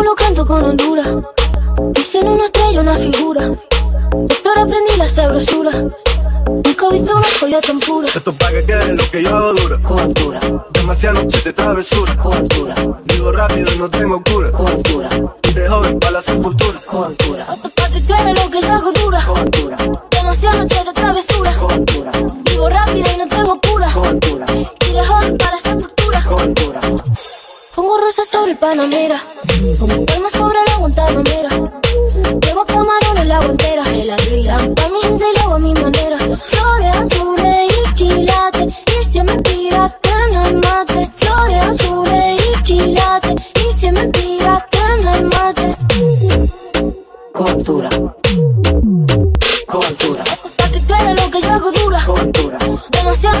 no lo canto con Honduras. Dicen una estrella, una figura. Doctor aprendí la sabrosura. Nunca he visto una joya tan pura. Esto para que quede lo que yo hago dura. Cultura. Demasiadas noches de travesura. Cultura. Vivo rápido y no tengo cura. Cultura. Y de joven para la sepultura. Cultura. Esto para que quede lo que yo hago dura. Cultura. Demasiadas noches de Pongo rosas sobre el panamera. Pongo palmas sobre la guantanamera. Llevo camarones la guantera. Pa' mi gente y lo hago a mi manera. Flores azules y quilates. Y si es mentira que no mate. Flores azules y quilates. Y si es mentira que no mate. Con altura, Pa' que quede lo que yo hago dura. altura, Demasiadas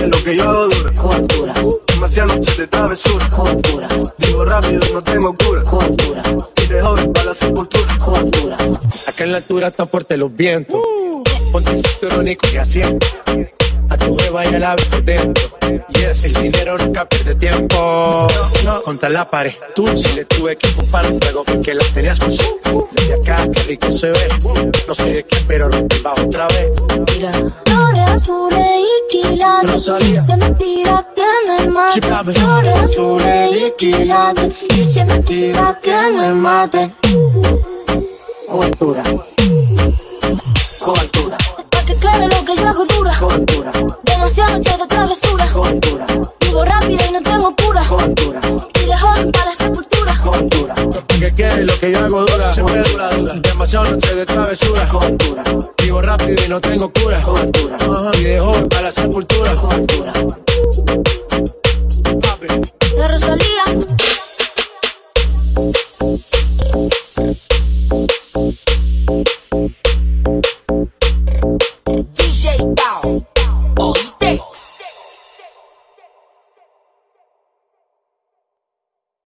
que quede lo que yo hago dura. Con altura, Demasiadas noches de travesura. con altura, Vivo rápido y no tengo cura. con altura, Y de joven pa' la sepultura. con altura. Acá en la altura están fuertes los vientos. Ponte el cinturón y coge asiento. A tu jeva y a la por dentro. Yes. El dinero nunca pierde tiempo. Contra la pared. Tú si le tuve que ocupar un juego porque la tenías con su. Desde acá, qué rico se ve. No sé de qué, pero rompe bajo otra vez. Mira, flores azules quilates. Rosalía. Se me tira que no hay mate. Flores azules y quilates. Y se me tira que hay mate. Con altura, Pa' que quede lo que yo hago dura. con altura, Demasiadas noches de travesura. con quiere lo que yo hago dura. Siempre dura, dura. Demasiado noche de travesura. con altura, Vivo rápido y no tengo cura. con altura. Y de joven para la sepultura. Con altura,